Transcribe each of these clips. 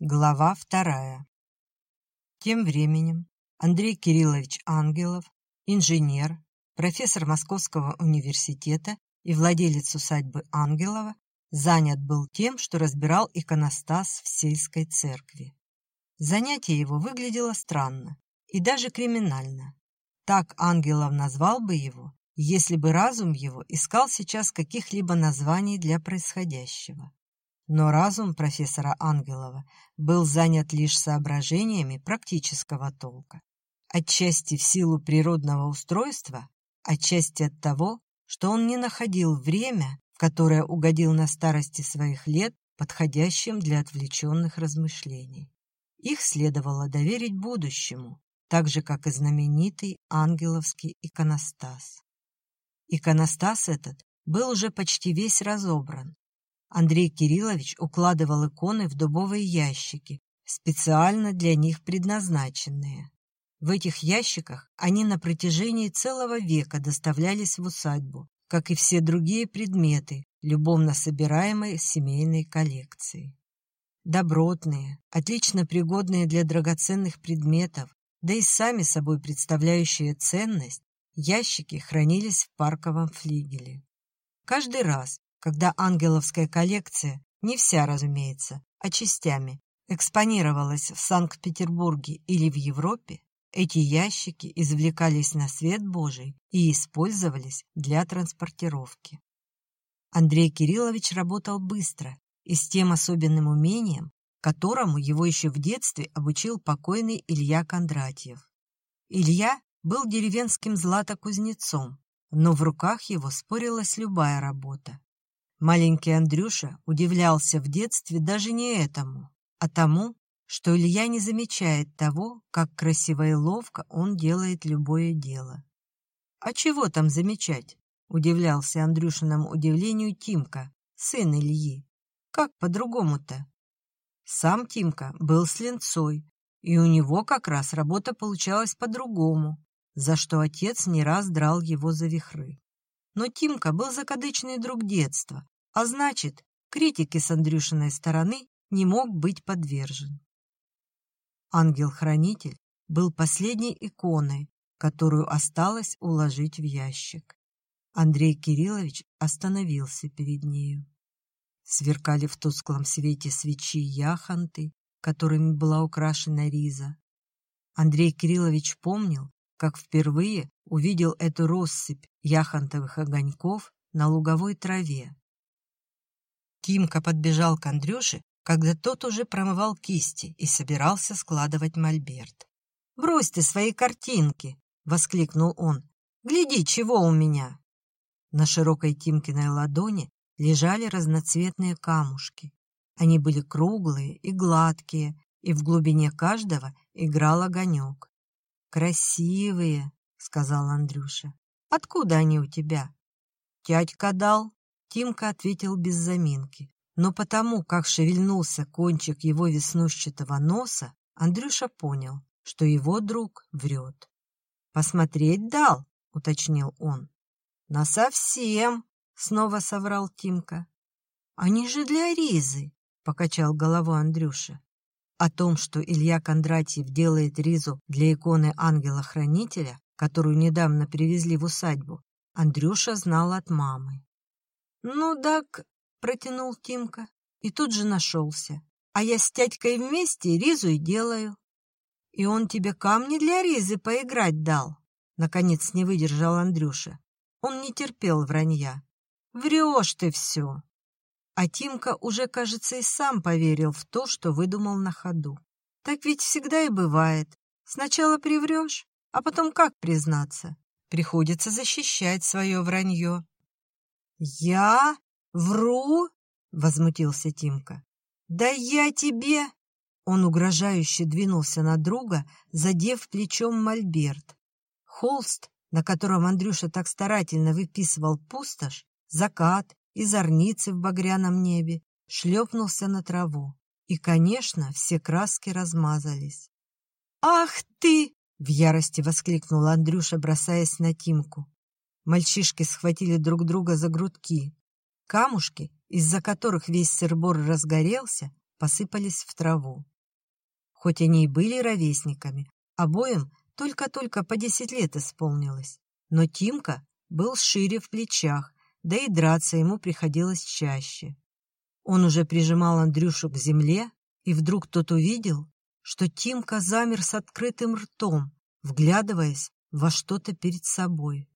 Глава вторая. Тем временем Андрей Кириллович Ангелов, инженер, профессор Московского университета и владелец усадьбы Ангелова, занят был тем, что разбирал иконостас в сельской церкви. Занятие его выглядело странно и даже криминально. Так Ангелов назвал бы его, если бы разум его искал сейчас каких-либо названий для происходящего. Но разум профессора Ангелова был занят лишь соображениями практического толка. Отчасти в силу природного устройства, отчасти от того, что он не находил время, в которое угодил на старости своих лет, подходящим для отвлеченных размышлений. Их следовало доверить будущему, так же, как и знаменитый ангеловский иконостас. Иконостас этот был уже почти весь разобран, Андрей Кириллович укладывал иконы в дубовые ящики, специально для них предназначенные. В этих ящиках они на протяжении целого века доставлялись в усадьбу, как и все другие предметы, любовно собираемой семейной коллекции. Добротные, отлично пригодные для драгоценных предметов, да и сами собой представляющие ценность, ящики хранились в парковом флигеле. Каждый раз, когда ангеловская коллекция, не вся, разумеется, а частями, экспонировалась в Санкт-Петербурге или в Европе, эти ящики извлекались на свет Божий и использовались для транспортировки. Андрей Кириллович работал быстро и с тем особенным умением, которому его еще в детстве обучил покойный Илья Кондратьев. Илья был деревенским златокузнецом, но в руках его спорилась любая работа. Маленький Андрюша удивлялся в детстве даже не этому, а тому, что Илья не замечает того, как красиво и ловко он делает любое дело. «А чего там замечать?» — удивлялся Андрюшиному удивлению Тимка, сын Ильи. «Как по-другому-то?» Сам Тимка был с линцой, и у него как раз работа получалась по-другому, за что отец не раз драл его за вихры. Но Тимка был закадычный друг детства, а значит, критике с Андрюшиной стороны не мог быть подвержен. Ангел-хранитель был последней иконой, которую осталось уложить в ящик. Андрей Кириллович остановился перед нею. Сверкали в тусклом свете свечи яхонты, которыми была украшена риза. Андрей Кириллович помнил, как впервые увидел эту россыпь яхонтовых огоньков на луговой траве. Тимка подбежал к Андрюше, когда тот уже промывал кисти и собирался складывать мольберт. «Брось ты свои картинки!» — воскликнул он. «Гляди, чего у меня!» На широкой Тимкиной ладони лежали разноцветные камушки. Они были круглые и гладкие, и в глубине каждого играл огонек. «Красивые», — сказал Андрюша. «Откуда они у тебя?» «Тятька дал». Тимка ответил без заминки. Но потому, как шевельнулся кончик его веснушчатого носа, Андрюша понял, что его друг врет. «Посмотреть дал», — уточнил он. «Насовсем», — снова соврал Тимка. «Они же для Ризы», — покачал головой Андрюша. О том, что Илья Кондратьев делает ризу для иконы ангела-хранителя, которую недавно привезли в усадьбу, Андрюша знал от мамы. «Ну так», — протянул Тимка, и тут же нашелся. «А я с тядькой вместе ризу и делаю». «И он тебе камни для ризы поиграть дал», — наконец не выдержал Андрюша. Он не терпел вранья. «Врешь ты все». А Тимка уже, кажется, и сам поверил в то, что выдумал на ходу. Так ведь всегда и бывает. Сначала приврешь, а потом как признаться? Приходится защищать свое вранье. «Я вру?» — возмутился Тимка. «Да я тебе...» Он угрожающе двинулся на друга, задев плечом мольберт. Холст, на котором Андрюша так старательно выписывал пустошь, закат и зорницы в багряном небе, шлепнулся на траву. И, конечно, все краски размазались. «Ах ты!» — в ярости воскликнул Андрюша, бросаясь на Тимку. Мальчишки схватили друг друга за грудки. Камушки, из-за которых весь сырбор разгорелся, посыпались в траву. Хоть они и были ровесниками, обоим только-только по десять лет исполнилось. Но Тимка был шире в плечах, да и драться ему приходилось чаще. Он уже прижимал Андрюшу к земле, и вдруг тот увидел, что Тимка замер с открытым ртом, вглядываясь во что-то перед собой.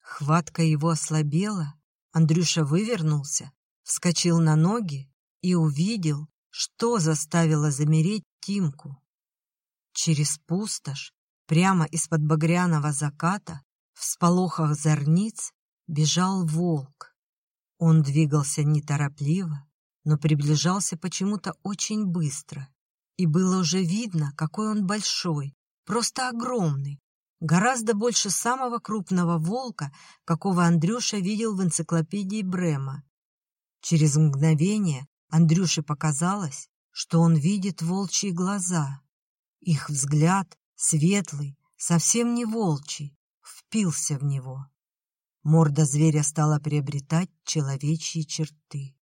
Хватка его ослабела, Андрюша вывернулся, вскочил на ноги и увидел, что заставило замереть Тимку. Через пустошь, прямо из-под багряного заката, в сполохах зорниц, бежал волк. Он двигался неторопливо, но приближался почему-то очень быстро. И было уже видно, какой он большой, просто огромный, гораздо больше самого крупного волка, какого Андрюша видел в энциклопедии Брема. Через мгновение Андрюше показалось, что он видит волчьи глаза. Их взгляд, светлый, совсем не волчий, впился в него. Морда зверя стала приобретать человечьи черты.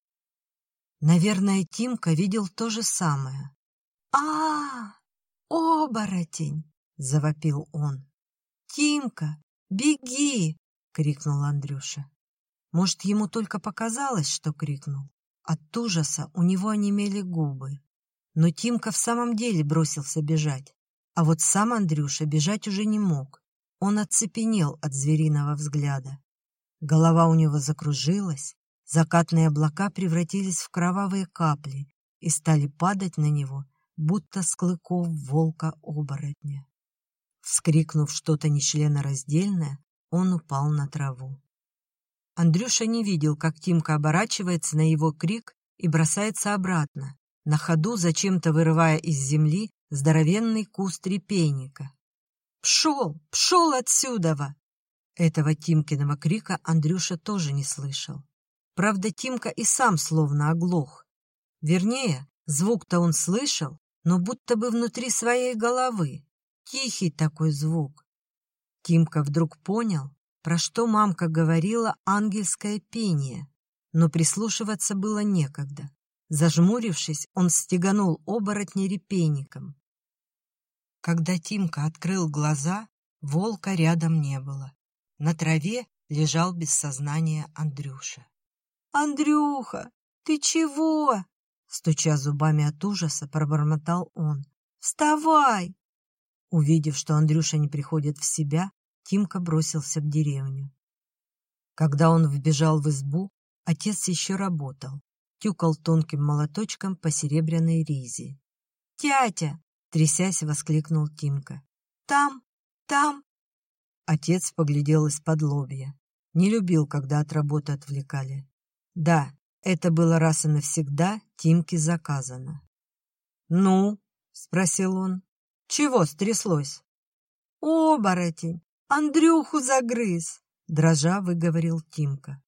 Наверное, Тимка видел то же самое. а, -а, Оборотень!» — завопил он. «Тимка, беги!» — крикнул Андрюша. Может, ему только показалось, что крикнул. От ужаса у него онемели губы. Но Тимка в самом деле бросился бежать. А вот сам Андрюша бежать уже не мог. Он оцепенел от звериного взгляда. Голова у него закружилась, закатные облака превратились в кровавые капли и стали падать на него, будто с клыков волка-оборотня. Вскрикнув что-то нечленораздельное, он упал на траву. Андрюша не видел, как Тимка оборачивается на его крик и бросается обратно, на ходу зачем-то вырывая из земли здоровенный куст репейника. «Пшел! Пшел отсюда!» Этого Тимкиного крика Андрюша тоже не слышал. Правда, Тимка и сам словно оглох. Вернее, звук-то он слышал, но будто бы внутри своей головы. Тихий такой звук. Тимка вдруг понял, про что мамка говорила ангельское пение, но прислушиваться было некогда. Зажмурившись, он стеганул оборотня репейником. Когда Тимка открыл глаза, волка рядом не было. На траве лежал без сознания Андрюша. «Андрюха, ты чего?» Стуча зубами от ужаса, пробормотал он. «Вставай!» Увидев, что Андрюша не приходит в себя, Тимка бросился в деревню. Когда он вбежал в избу, отец еще работал, тюкал тонким молоточком по серебряной ризе. «Тятя!» — трясясь, воскликнул Тимка. «Там! Там!» Отец поглядел из-под лобья. Не любил, когда от работы отвлекали. Да, это было раз и навсегда Тимке заказано. «Ну?» — спросил он. «Чего стряслось?» «Оборотень! Андрюху загрыз!» — дрожа выговорил Тимка.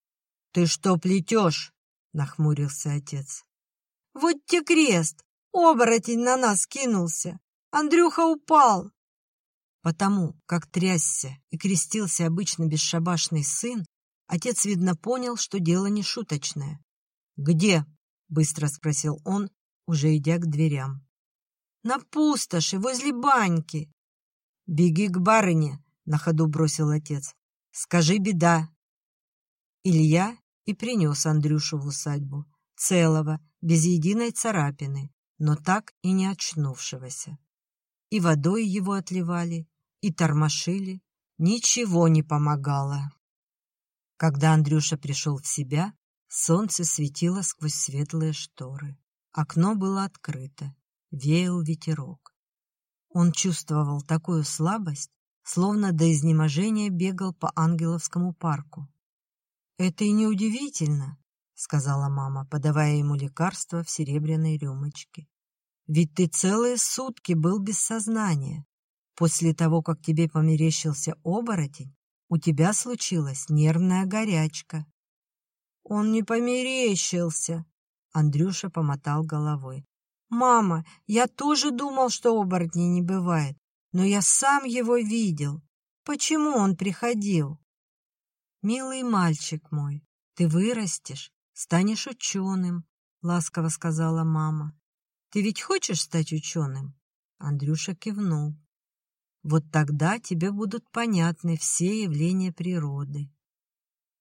«Ты что плетешь?» — нахмурился отец. «Вот те крест! Оборотень на нас кинулся! Андрюха упал!» Потому, как трясся и крестился обычно бесшабашный сын, отец, видно, понял, что дело не шуточное. «Где?» — быстро спросил он, уже идя к дверям. «На пустоши, возле баньки». «Беги к барыне», — на ходу бросил отец. «Скажи, беда». Илья и принес Андрюшу в усадьбу, целого, без единой царапины, но так и не очнувшегося. И водой его отливали, и тормошили, ничего не помогало. Когда Андрюша пришел в себя, солнце светило сквозь светлые шторы. Окно было открыто, веял ветерок. Он чувствовал такую слабость, словно до изнеможения бегал по Ангеловскому парку. «Это и не удивительно», — сказала мама, подавая ему лекарство в серебряной рюмочке. «Ведь ты целые сутки был без сознания. После того, как тебе померещился оборотень, у тебя случилась нервная горячка». «Он не померещился», — Андрюша помотал головой. «Мама, я тоже думал, что оборотней не бывает но я сам его видел. Почему он приходил? «Милый мальчик мой, ты вырастешь, станешь ученым», — ласково сказала мама. Ты ведь хочешь стать ученым?» Андрюша кивнул. «Вот тогда тебе будут понятны все явления природы».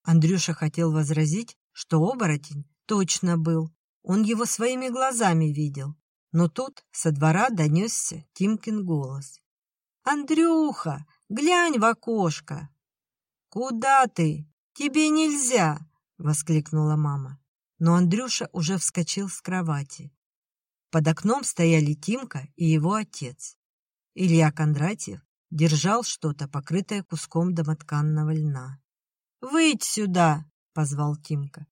Андрюша хотел возразить, что оборотень точно был. Он его своими глазами видел. Но тут со двора донесся Тимкин голос. «Андрюха, глянь в окошко!» «Куда ты? Тебе нельзя!» — воскликнула мама. Но Андрюша уже вскочил с кровати. Под окном стояли Тимка и его отец. Илья Кондратьев держал что-то, покрытое куском домотканного льна. «Выйдь сюда!» — позвал Тимка.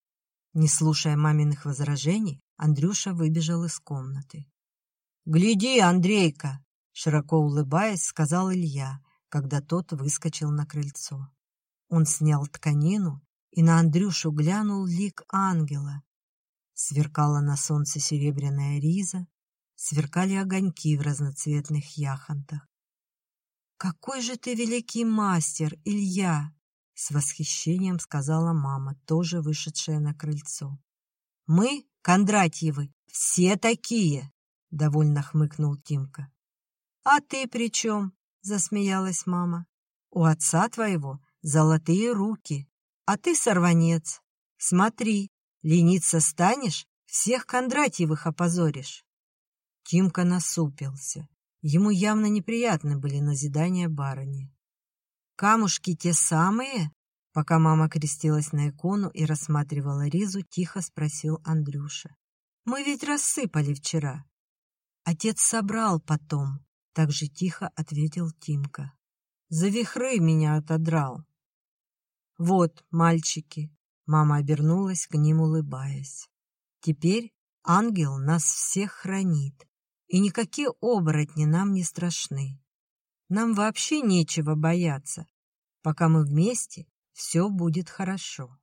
Не слушая маминых возражений, Андрюша выбежал из комнаты. «Гляди, Андрейка!» — широко улыбаясь, сказал Илья, когда тот выскочил на крыльцо. Он снял тканину, и на Андрюшу глянул лик ангела. Сверкала на солнце серебряная риза, сверкали огоньки в разноцветных яхонтах. «Какой же ты великий мастер, Илья!» С восхищением сказала мама, тоже вышедшая на крыльцо. «Мы, Кондратьевы, все такие!» Довольно хмыкнул Тимка. «А ты при чем?» Засмеялась мама. «У отца твоего золотые руки, а ты сорванец. Смотри, лениться станешь, всех Кондратьевых опозоришь». Тимка насупился. Ему явно неприятны были назидания барыни. «Камушки те самые?» Пока мама крестилась на икону и рассматривала ризу, тихо спросил Андрюша. «Мы ведь рассыпали вчера». «Отец собрал потом», — так же тихо ответил Тимка. «За вихры меня отодрал». «Вот, мальчики», — мама обернулась к ним, улыбаясь. «Теперь ангел нас всех хранит, и никакие оборотни нам не страшны. Нам вообще нечего бояться. Пока мы вместе, все будет хорошо.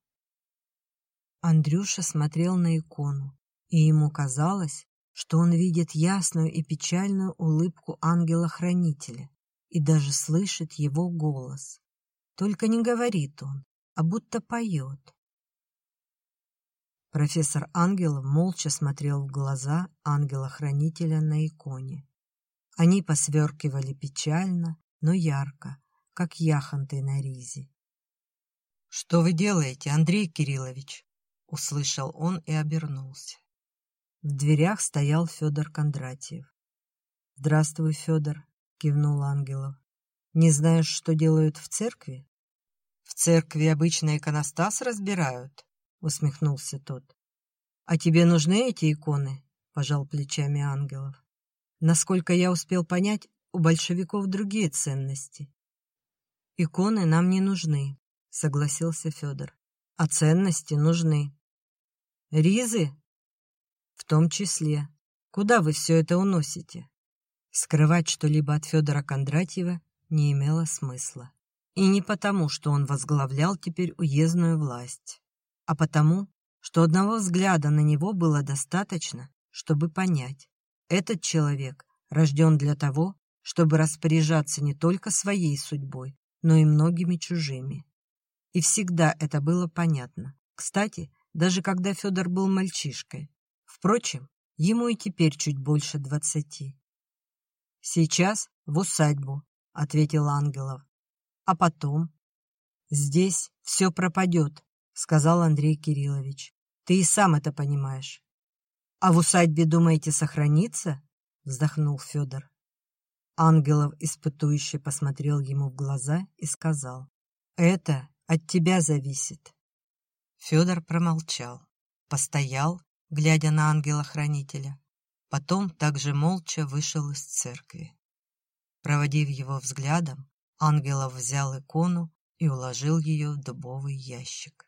Андрюша смотрел на икону, и ему казалось, что он видит ясную и печальную улыбку ангела-хранителя и даже слышит его голос. Только не говорит он, а будто поет. Профессор Ангелов молча смотрел в глаза ангела-хранителя на иконе. Они посверкивали печально, но ярко, как яхонты на ризе. «Что вы делаете, Андрей Кириллович?» — услышал он и обернулся. В дверях стоял Федор Кондратьев. «Здравствуй, Федор», — кивнул Ангелов. «Не знаешь, что делают в церкви?» «В церкви обычно иконостас разбирают», — усмехнулся тот. «А тебе нужны эти иконы?» — пожал плечами Ангелов. Насколько я успел понять, у большевиков другие ценности. Иконы нам не нужны, согласился Федор. А ценности нужны. Ризы? В том числе. Куда вы все это уносите? Скрывать что-либо от Федора Кондратьева не имело смысла. И не потому, что он возглавлял теперь уездную власть, а потому, что одного взгляда на него было достаточно, чтобы понять. Этот человек рожден для того, чтобы распоряжаться не только своей судьбой, но и многими чужими. И всегда это было понятно. Кстати, даже когда Федор был мальчишкой. Впрочем, ему и теперь чуть больше двадцати. «Сейчас в усадьбу», — ответил Ангелов. «А потом?» «Здесь все пропадет», — сказал Андрей Кириллович. «Ты и сам это понимаешь». «А в усадьбе, думаете, сохранится?» — вздохнул Федор. Ангелов испытующе посмотрел ему в глаза и сказал, «Это от тебя зависит». Федор промолчал, постоял, глядя на ангела-хранителя, потом также молча вышел из церкви. Проводив его взглядом, Ангелов взял икону и уложил ее в дубовый ящик.